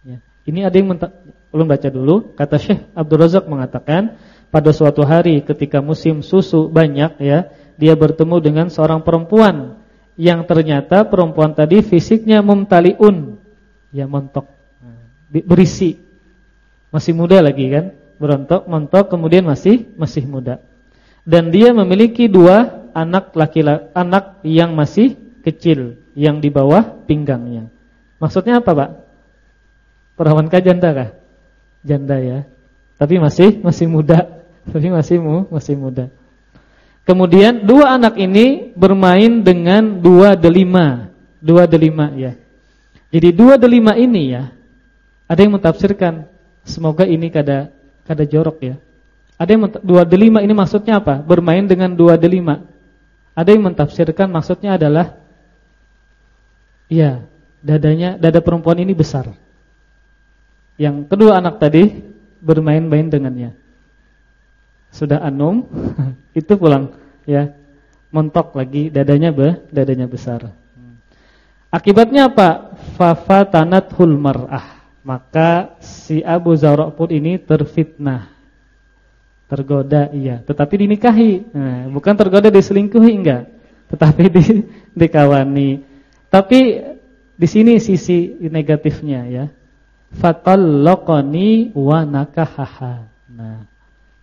Ya. Ini ada yang belum baca dulu. Kata Syekh Abdul Razak mengatakan pada suatu hari ketika musim susu banyak ya, dia bertemu dengan seorang perempuan yang ternyata perempuan tadi fisiknya mumtaliun, ya montok, berisi, masih muda lagi kan, berontok, montok, kemudian masih masih muda. Dan dia memiliki dua anak laki-laki, anak yang masih kecil yang di bawah pinggangnya. Maksudnya apa, Pak? Perawan kah janda kah? Janda ya. Tapi masih masih muda. Tapi masih mu, masih muda. Kemudian dua anak ini bermain dengan dua delima, dua delima ya. Jadi dua delima ini ya, ada yang mentafsirkan semoga ini kada kada jorok ya. Ada yang dua delima ini maksudnya apa? Bermain dengan dua delima. Ada yang mentafsirkan maksudnya adalah Iya, dadanya dada perempuan ini besar. Yang kedua anak tadi bermain-main dengannya. Sudah anum, itu pulang ya. Montok lagi dadanya be, dadanya besar. Akibatnya apa? Fafatanat mar'ah. Maka si Abu Zara pun ini terfitnah. Tergoda iya, tetapi dinikahi. Nah, bukan tergoda diselingkuhi enggak, tetapi di dikawani. Tapi di sini sisi negatifnya ya. Fatallaqani wa nakahaha. Nah,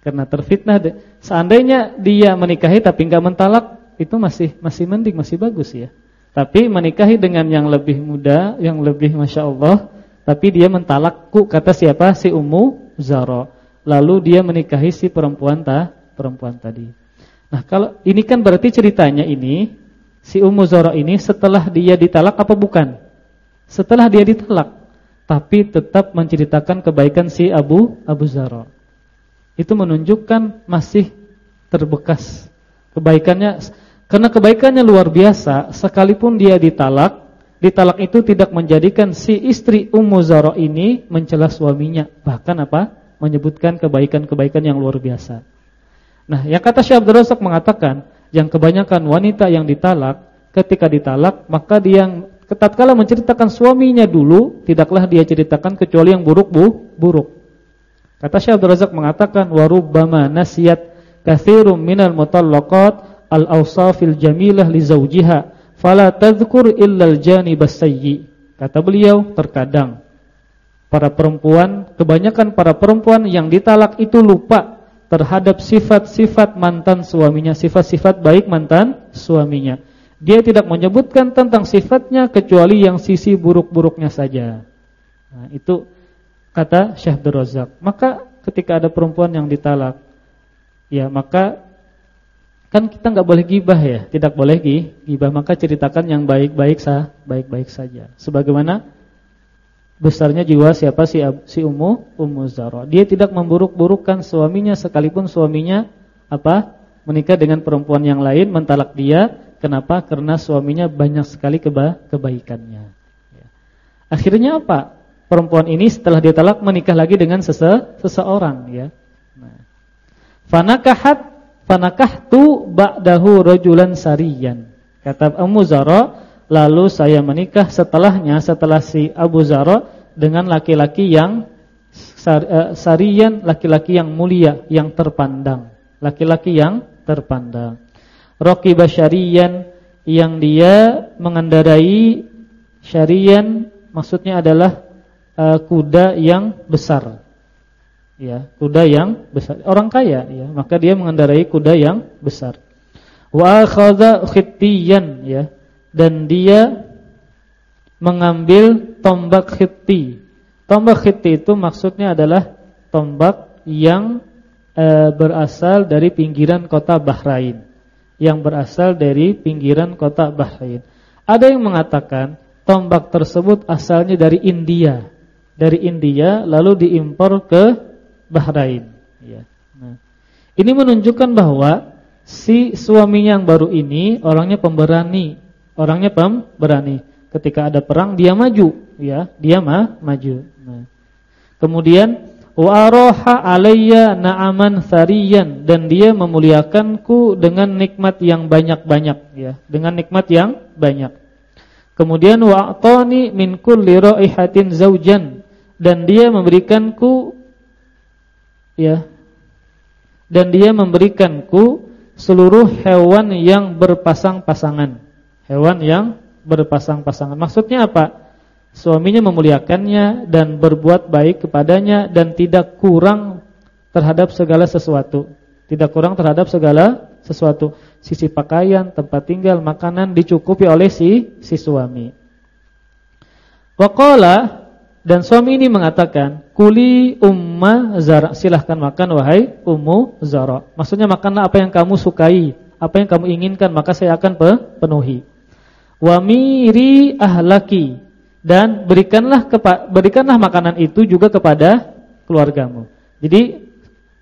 karena terfitnah seandainya dia menikahi tapi enggak mentalak itu masih masih mending, masih bagus ya. Tapi menikahi dengan yang lebih muda, yang lebih Masya Allah Tapi dia mentalakku, kata siapa? Si Ummu Zara Lalu dia menikahi si perempuan ta, perempuan tadi Nah kalau ini kan berarti ceritanya ini Si Ummu Zara ini setelah dia ditalak apa bukan? Setelah dia ditalak Tapi tetap menceritakan kebaikan si Abu Abu Zara Itu menunjukkan masih terbekas Kebaikannya karena kebaikannya luar biasa, sekalipun dia ditalak, ditalak itu tidak menjadikan si istri Ummu Zara ini mencela suaminya, bahkan apa? menyebutkan kebaikan-kebaikan yang luar biasa. Nah, yang kata Syekh Abdul mengatakan, yang kebanyakan wanita yang ditalak, ketika ditalak, maka dia yang menceritakan suaminya dulu, tidaklah dia ceritakan kecuali yang buruk bu, buruk. Kata Syekh Abdul Razak mengatakan, warubbama nasiyat katsirum minal mutallaqat al-awsafil jamilah li zawjiha fala tadhkur illa al-janib as-sayyi. Kata beliau, terkadang para perempuan, kebanyakan para perempuan yang ditalak itu lupa terhadap sifat-sifat mantan suaminya, sifat-sifat baik mantan suaminya. Dia tidak menyebutkan tentang sifatnya kecuali yang sisi buruk-buruknya saja. Nah, itu kata Syekh Razak. Maka ketika ada perempuan yang ditalak, ya maka Kan kita nggak boleh gibah ya, tidak boleh gibah, maka ceritakan yang baik-baik sah, baik-baik saja. Sebagaimana besarnya jiwa siapa si si Ummu Ummu Zara. Dia tidak memburuk-burukkan suaminya sekalipun suaminya apa? menikah dengan perempuan yang lain, mentalak dia. Kenapa? Karena suaminya banyak sekali keba kebaikannya. Ya. Akhirnya apa? Perempuan ini setelah dia talak menikah lagi dengan sese seseorang ya. Nah. Fanakahat Fanakahtu ba'dahu rajulan sariyan. Kata Abu Zara, lalu saya menikah setelahnya setelah si Abu Zara dengan laki-laki yang eh, sariyan, laki-laki yang mulia, yang terpandang. Laki-laki yang terpandang. Raqiba syariyan yang dia mengendarai syariyan maksudnya adalah uh, kuda yang besar ya, kuda yang besar. Orang kaya ya, maka dia mengendarai kuda yang besar. Wa akhadha khittiyan ya, dan dia mengambil tombak khitti. Tombak khitti itu maksudnya adalah tombak yang e, berasal dari pinggiran kota Bahrain. Yang berasal dari pinggiran kota Bahrain. Ada yang mengatakan tombak tersebut asalnya dari India. Dari India lalu diimpor ke Bahrain. Ya. Nah, ini menunjukkan bahwa si suaminya yang baru ini orangnya pemberani, orangnya pemberani. Ketika ada perang dia maju, ya, dia mah maju. Nah. Kemudian wa araha alayya na'aman thariyan dan dia memuliakanku dengan nikmat yang banyak-banyak ya, dengan nikmat yang banyak. Kemudian wa'tani min kulli raihatin zaujan dan dia memberikanku ya dan dia memberikanku seluruh hewan yang berpasang-pasangan hewan yang berpasang-pasangan maksudnya apa suaminya memuliakannya dan berbuat baik kepadanya dan tidak kurang terhadap segala sesuatu tidak kurang terhadap segala sesuatu sisi pakaian tempat tinggal makanan dicukupi oleh si si suami waqala dan suami ini mengatakan, "Kuli umma zara." Silahkan makan wahai ummu zara. Maksudnya makanlah apa yang kamu sukai, apa yang kamu inginkan, maka saya akan penuhi. Wa miri ahlaki dan berikanlah berikanlah makanan itu juga kepada keluargamu. Jadi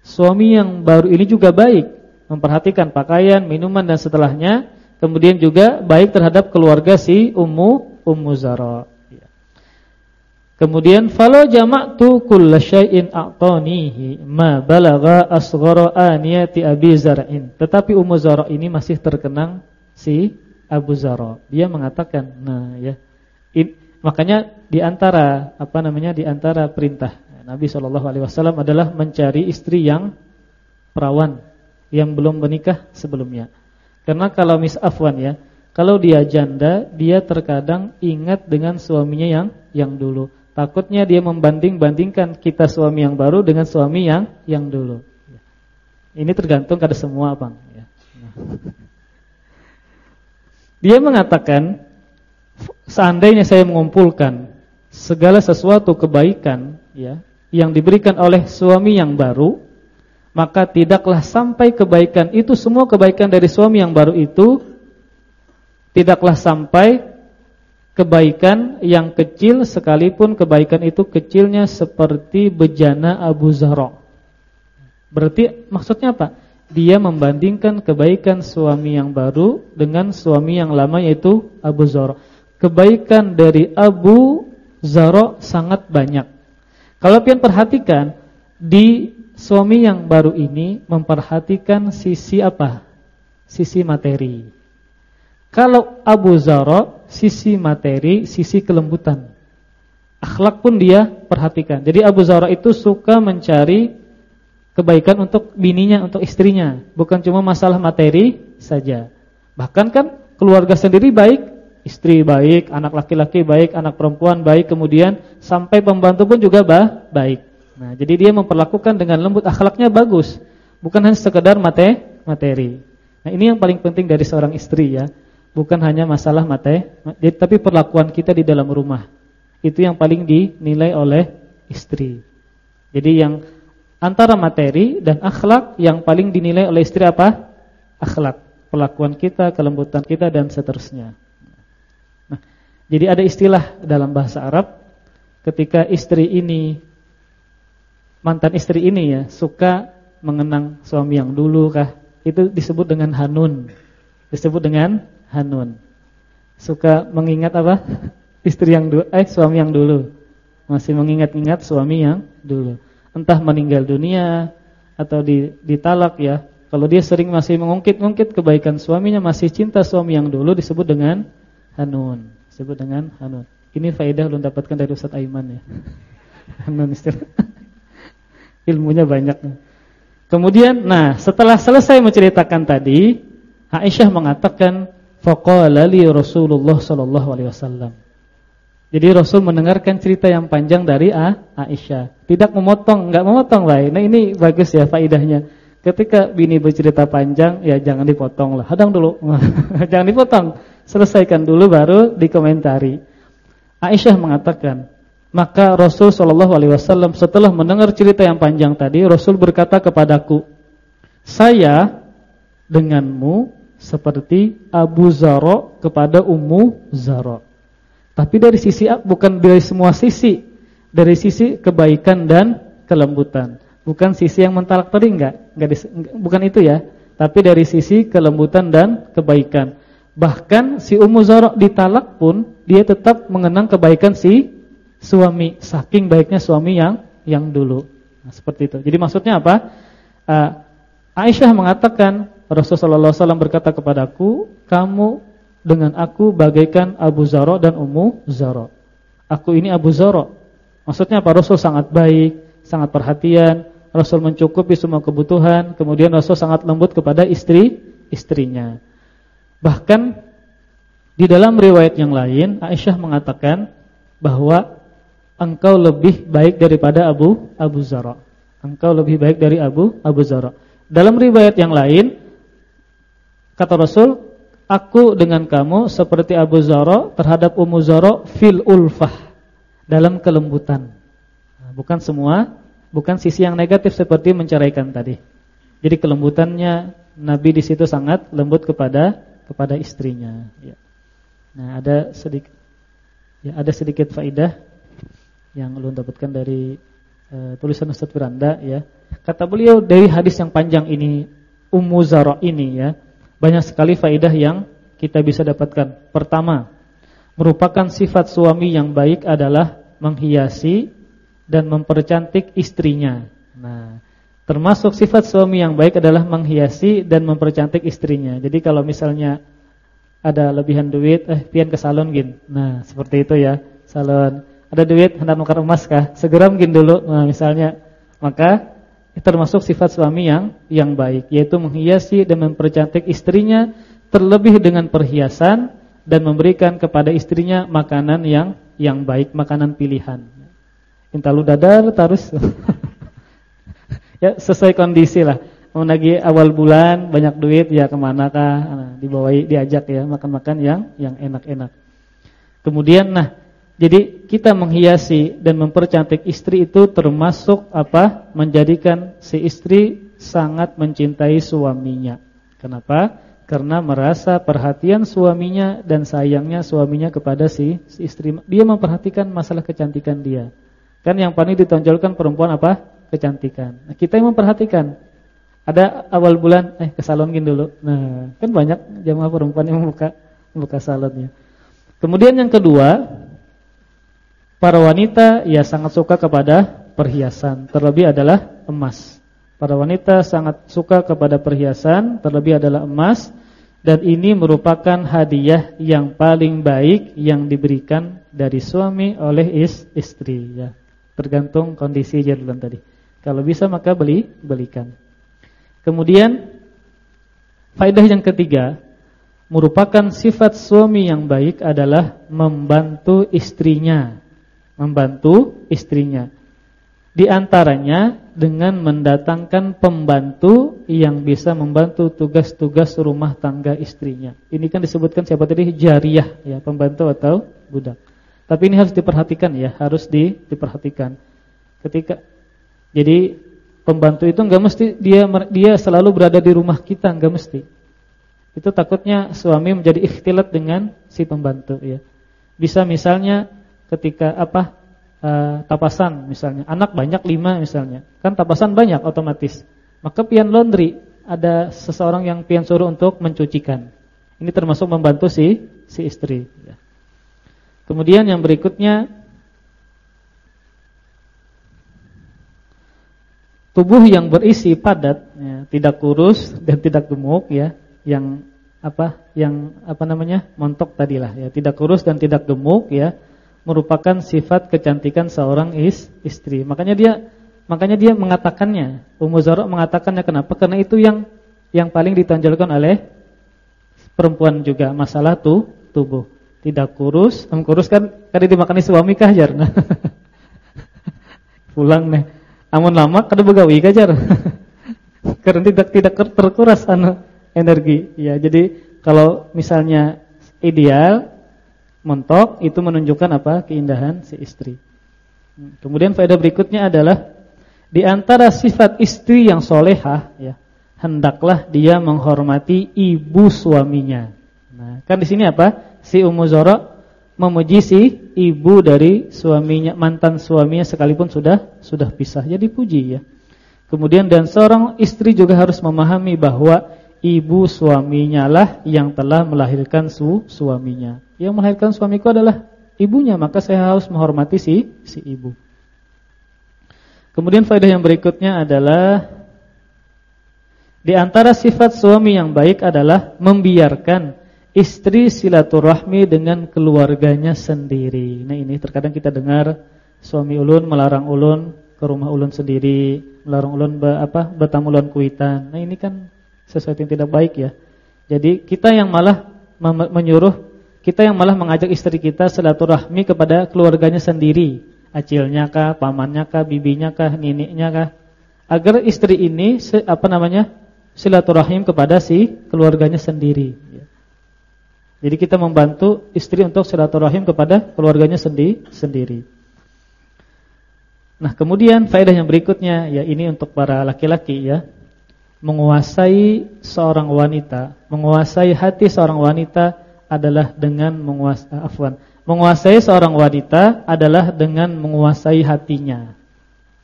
suami yang baru ini juga baik, memperhatikan pakaian, minuman dan setelahnya, kemudian juga baik terhadap keluarga si ummu ummu zara. Kemudian falo jama'tu kulla a'tanihi ma balagha asghara aniyati Abi. Tetapi Ummu Zara ini masih terkenang si Abu Zara. Dia mengatakan, nah ya. In, Makanya di antara apa namanya di antara perintah Nabi Shallallahu alaihi wasallam adalah mencari istri yang perawan yang belum menikah sebelumnya. Karena kalau Miss Afwan ya, kalau dia janda, dia terkadang ingat dengan suaminya yang yang dulu. Takutnya dia membanding-bandingkan kita suami yang baru dengan suami yang yang dulu. Ini tergantung pada semua, Bang. Ya. Dia mengatakan, seandainya saya mengumpulkan segala sesuatu kebaikan, ya, yang diberikan oleh suami yang baru, maka tidaklah sampai kebaikan itu semua kebaikan dari suami yang baru itu tidaklah sampai kebaikan yang kecil sekalipun kebaikan itu kecilnya seperti bejana Abu Zahra. Berarti maksudnya apa? Dia membandingkan kebaikan suami yang baru dengan suami yang lama yaitu Abu Zahra. Kebaikan dari Abu Zahra sangat banyak. Kalau pian perhatikan di suami yang baru ini memperhatikan sisi apa? Sisi materi. Kalau Abu Zara sisi materi, sisi kelembutan. Akhlak pun dia perhatikan. Jadi Abu Zara itu suka mencari kebaikan untuk bininya, untuk istrinya, bukan cuma masalah materi saja. Bahkan kan keluarga sendiri baik, istri baik, anak laki-laki baik, anak perempuan baik, kemudian sampai pembantu pun juga bah, baik. Nah, jadi dia memperlakukan dengan lembut, akhlaknya bagus, bukan hanya sekedar materi. Nah, ini yang paling penting dari seorang istri ya bukan hanya masalah mate, tapi perlakuan kita di dalam rumah. Itu yang paling dinilai oleh istri. Jadi yang antara materi dan akhlak yang paling dinilai oleh istri apa? Akhlak, perlakuan kita, kelembutan kita dan seterusnya. Nah, jadi ada istilah dalam bahasa Arab ketika istri ini mantan istri ini ya suka mengenang suami yang dulu kah? Itu disebut dengan hanun. Disebut dengan Hanun. Suka mengingat apa? Istri yang dulu, eh suami yang dulu. Masih mengingat-ingat suami yang dulu. Entah meninggal dunia atau di ditalak ya. Kalau dia sering masih mengungkit-ungkit kebaikan suaminya, masih cinta suami yang dulu disebut dengan Hanun. Disebut dengan Hanun. Ini faedah lu dapatkan dari Ustaz Aiman ya. Hanun istilah. Ilmunya banyak. Kemudian, nah setelah selesai menceritakan tadi, Aisyah mengatakan Faqala li Rasulullah sallallahu alaihi wasallam. Jadi Rasul mendengarkan cerita yang panjang dari A, Aisyah. Tidak memotong, enggak memotong lah. Nah ini bagus ya faidahnya. Ketika bini bercerita panjang, ya jangan dipotong lah. Hadang dulu. jangan dipotong. Selesaikan dulu baru dikomentari. Aisyah mengatakan, maka Rasul sallallahu alaihi wasallam setelah mendengar cerita yang panjang tadi, Rasul berkata kepadaku, "Saya denganmu seperti Abu Zaro kepada Ummu Zaro. Tapi dari sisi bukan dari semua sisi, dari sisi kebaikan dan kelembutan. Bukan sisi yang mentalak tadi enggak, enggak bukan itu ya, tapi dari sisi kelembutan dan kebaikan. Bahkan si Ummu ditalak pun dia tetap mengenang kebaikan si suami, saking baiknya suami yang yang dulu. Nah, seperti itu. Jadi maksudnya apa? Uh, Aisyah mengatakan Rasulullah SAW berkata kepadaku, kamu dengan aku bagaikan Abu Zaro dan Ummu Zaro. Aku ini Abu Zaro. Maksudnya apa? Rasul sangat baik, sangat perhatian, Rasul mencukupi semua kebutuhan, kemudian Rasul sangat lembut kepada istri-istrinya. Bahkan di dalam riwayat yang lain, Aisyah mengatakan bahwa engkau lebih baik daripada Abu Abu Zara. Engkau lebih baik dari Abu Abu Zara. Dalam riwayat yang lain, Kata Rasul, aku dengan kamu seperti Abu Zara terhadap Ummu Zara fil ulfah dalam kelembutan. Nah, bukan semua, bukan sisi yang negatif seperti menceraikan tadi. Jadi kelembutannya Nabi di situ sangat lembut kepada kepada istrinya. Ya. Nah ada sedikit, ya ada sedikit faidah yang belum dapatkan dari uh, tulisan Ustaz Firanda ya. Kata beliau dari hadis yang panjang ini Ummu Zara ini ya banyak sekali faidah yang kita bisa dapatkan. Pertama, merupakan sifat suami yang baik adalah menghiasi dan mempercantik istrinya. Nah, termasuk sifat suami yang baik adalah menghiasi dan mempercantik istrinya. Jadi kalau misalnya ada lebihan duit, eh pian ke salon gin. Nah, seperti itu ya. salon. Ada duit hendak nukar emas kah? Segera mungkin dulu. Nah, misalnya, maka termasuk sifat suami yang yang baik, yaitu menghiasi dan mempercantik istrinya terlebih dengan perhiasan dan memberikan kepada istrinya makanan yang yang baik, makanan pilihan. Intalu dadar terus. ya sesuai kondisi lah. Mau lagi awal bulan banyak duit ya ke mana kah? Nah, dibawai diajak ya makan-makan yang yang enak-enak. Kemudian nah jadi kita menghiasi dan mempercantik istri itu termasuk apa? Menjadikan si istri sangat mencintai suaminya. Kenapa? Karena merasa perhatian suaminya dan sayangnya suaminya kepada si, si istri. Dia memperhatikan masalah kecantikan dia. Kan yang paling ditonjolkan perempuan apa? Kecantikan. Nah, kita yang memperhatikan. Ada awal bulan, eh ke salon gini dulu. Nah, kan banyak jamaah perempuan yang membuka membuka salonnya. Kemudian yang kedua, para wanita ya sangat suka kepada perhiasan, terlebih adalah emas. Para wanita sangat suka kepada perhiasan, terlebih adalah emas dan ini merupakan hadiah yang paling baik yang diberikan dari suami oleh is, istri ya. Tergantung kondisi jadulan tadi. Kalau bisa maka beli, belikan. Kemudian faedah yang ketiga merupakan sifat suami yang baik adalah membantu istrinya, membantu istrinya. Di antaranya dengan mendatangkan pembantu yang bisa membantu tugas-tugas rumah tangga istrinya. Ini kan disebutkan siapa tadi jariah ya, pembantu atau budak. Tapi ini harus diperhatikan ya, harus di, diperhatikan. Ketika jadi Pembantu itu enggak mesti dia dia selalu berada di rumah kita, enggak mesti. Itu takutnya suami menjadi ikhtilat dengan si pembantu ya. Bisa misalnya ketika apa? Uh, tapasan misalnya, anak banyak lima misalnya. Kan tapasan banyak otomatis. Maka pian laundry ada seseorang yang pian suruh untuk mencucikan. Ini termasuk membantu si si istri ya. Kemudian yang berikutnya tubuh yang berisi padat, ya, tidak kurus dan tidak gemuk ya, yang apa yang apa namanya montok tadilah ya, tidak kurus dan tidak gemuk ya, merupakan sifat kecantikan seorang is, istri. Makanya dia makanya dia mengatakannya, Ummu Zara mengatakannya kenapa? Karena itu yang yang paling ditonjolkan oleh perempuan juga masalah tuh tubuh. Tidak kurus, em kurus kan kadang dimakani suami kah jarna. Pulang nih Amun lama kada begawi kajar. Karena tidak tidak terkuras anu energi. Ya, jadi kalau misalnya ideal mentok itu menunjukkan apa? keindahan si istri. Kemudian faedah berikutnya adalah di antara sifat istri yang solehah ya, hendaklah dia menghormati ibu suaminya. Nah, kan di sini apa? Si Ummu Zara memuji si ibu dari suaminya mantan suaminya sekalipun sudah sudah pisah jadi puji ya. Kemudian dan seorang istri juga harus memahami bahwa ibu suaminya lah yang telah melahirkan su suaminya. Yang melahirkan suamiku adalah ibunya, maka saya harus menghormati si si ibu. Kemudian faedah yang berikutnya adalah di antara sifat suami yang baik adalah membiarkan istri silaturahmi dengan keluarganya sendiri. Nah ini terkadang kita dengar suami ulun melarang ulun ke rumah ulun sendiri, melarang ulun be, apa bertamu ulun kuitan. Nah ini kan sesuatu yang tidak baik ya. Jadi kita yang malah menyuruh, kita yang malah mengajak istri kita silaturahmi kepada keluarganya sendiri. Acilnya kah, pamannya kah, bibinya kah, neneknya kah. Agar istri ini apa namanya? silaturahim kepada si keluarganya sendiri. Jadi kita membantu istri untuk silaturahim kepada keluarganya sendi sendiri. Nah, kemudian faedah yang berikutnya ya ini untuk para laki-laki ya. Menguasai seorang wanita, menguasai hati seorang wanita adalah dengan menguasai afwan. Menguasai seorang wanita adalah dengan menguasai hatinya.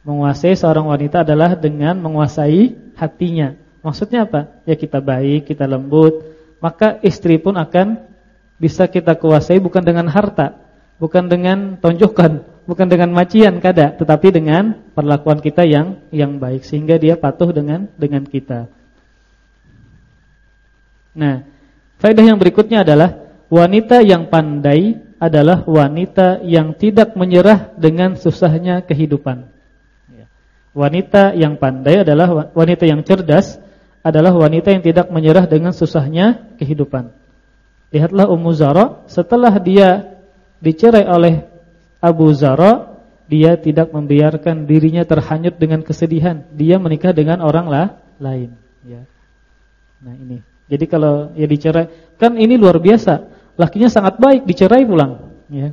Menguasai seorang wanita adalah dengan menguasai hatinya. Maksudnya apa? Ya kita baik, kita lembut, maka istri pun akan bisa kita kuasai bukan dengan harta, bukan dengan tonjokan, bukan dengan macian kada, tetapi dengan perlakuan kita yang yang baik sehingga dia patuh dengan dengan kita. Nah, faedah yang berikutnya adalah wanita yang pandai adalah wanita yang tidak menyerah dengan susahnya kehidupan. Ya. Wanita yang pandai adalah wanita yang cerdas adalah wanita yang tidak menyerah dengan susahnya kehidupan. Lihatlah Ummu Zara setelah dia dicerai oleh Abu Zara, dia tidak membiarkan dirinya terhanyut dengan kesedihan. Dia menikah dengan orang lah lain, ya. Nah, ini. Jadi kalau ya dicerai, kan ini luar biasa. Lakinya sangat baik dicerai pulang, ya.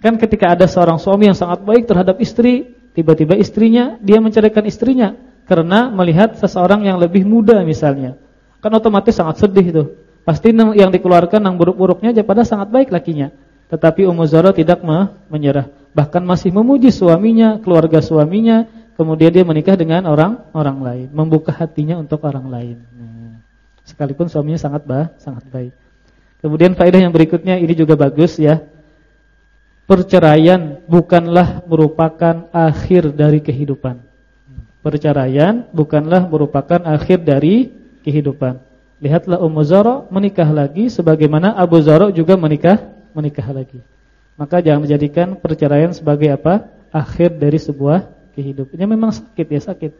Kan ketika ada seorang suami yang sangat baik terhadap istri, tiba-tiba istrinya dia menceraikan istrinya karena melihat seseorang yang lebih muda misalnya. Kan otomatis sangat sedih itu. Pasti yang dikeluarkan yang buruk-buruknya pada sangat baik lakinya. Tetapi Ummu Zara tidak menyerah. Bahkan masih memuji suaminya, keluarga suaminya, kemudian dia menikah dengan orang orang lain, membuka hatinya untuk orang lain. Nah, sekalipun suaminya sangat bah, sangat baik. Kemudian faedah yang berikutnya ini juga bagus ya. Perceraian bukanlah merupakan akhir dari kehidupan perceraian bukanlah merupakan akhir dari kehidupan. Lihatlah Ummu Zara menikah lagi sebagaimana Abu Zara juga menikah menikah lagi. Maka jangan menjadikan perceraian sebagai apa? Akhir dari sebuah kehidupan. Ini memang sakit ya, sakit.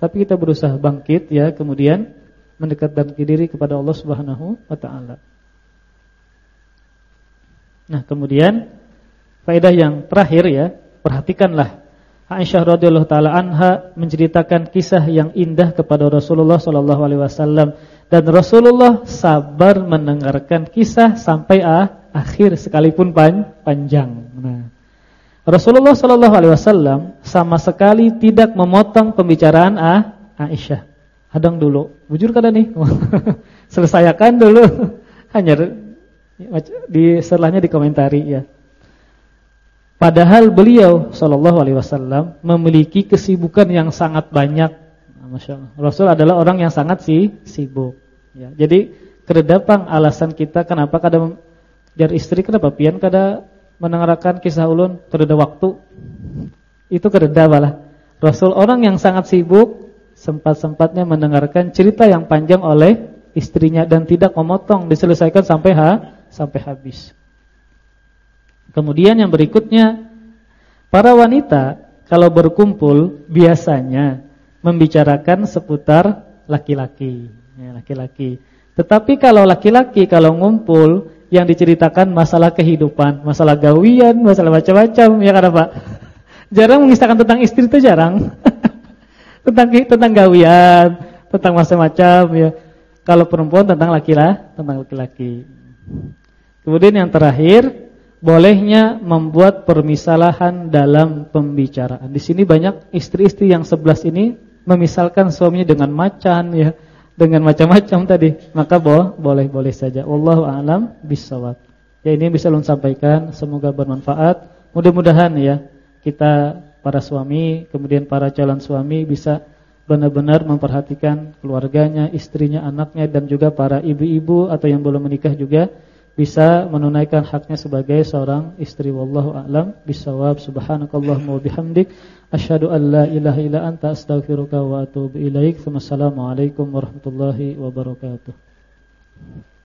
Tapi kita berusaha bangkit ya, kemudian mendekatkan diri kepada Allah Subhanahu wa taala. Nah, kemudian faedah yang terakhir ya, perhatikanlah Aisyah radhiyallahu taala anha menceritakan kisah yang indah kepada Rasulullah sallallahu alaihi wasallam dan Rasulullah sabar mendengarkan kisah sampai ah, akhir sekalipun pan, panjang. Nah, Rasulullah sallallahu alaihi wasallam sama sekali tidak memotong pembicaraan ah, Aisyah. Hadang dulu. Bujur kada nih? Selesaikan dulu. Hanya di setelahnya dikomentari ya. Padahal beliau Shallallahu Alaihi Wasallam memiliki kesibukan yang sangat banyak. Masya Allah. Rasul adalah orang yang sangat si sibuk. Ya, jadi keredapang alasan kita kenapa kada jar istri kenapa pian kada mendengarkan kisah ulun tereda waktu. Itu kereda lah. Rasul orang yang sangat sibuk sempat-sempatnya mendengarkan cerita yang panjang oleh istrinya dan tidak memotong diselesaikan sampai ha sampai habis. Kemudian yang berikutnya para wanita kalau berkumpul biasanya membicarakan seputar laki-laki, ya, laki-laki. Tetapi kalau laki-laki kalau ngumpul yang diceritakan masalah kehidupan, masalah gawian, masalah macam-macam, ya kan Pak? Jarang mengisahkan tentang istri itu jarang. tentang tentang gawian, tentang macam-macam ya. Kalau perempuan tentang laki-laki, tentang laki-laki. Kemudian yang terakhir bolehnya membuat permisalahan dalam pembicaraan. Di sini banyak istri-istri yang sebelas ini memisalkan suaminya dengan macan ya, dengan macam-macam tadi. Maka boh, boleh boleh saja. Wallahu a'lam bishawab. Ya ini bisa ulun sampaikan, semoga bermanfaat. Mudah-mudahan ya kita para suami, kemudian para calon suami bisa benar-benar memperhatikan keluarganya, istrinya, anaknya dan juga para ibu-ibu atau yang belum menikah juga bisa menunaikan haknya sebagai seorang istri wallahu a'lam bisawab subhanakallahumma wa bihamdik asyhadu an la ilaha illa anta astaghfiruka wa atubu ilaik. Wassalamualaikum warahmatullahi wabarakatuh.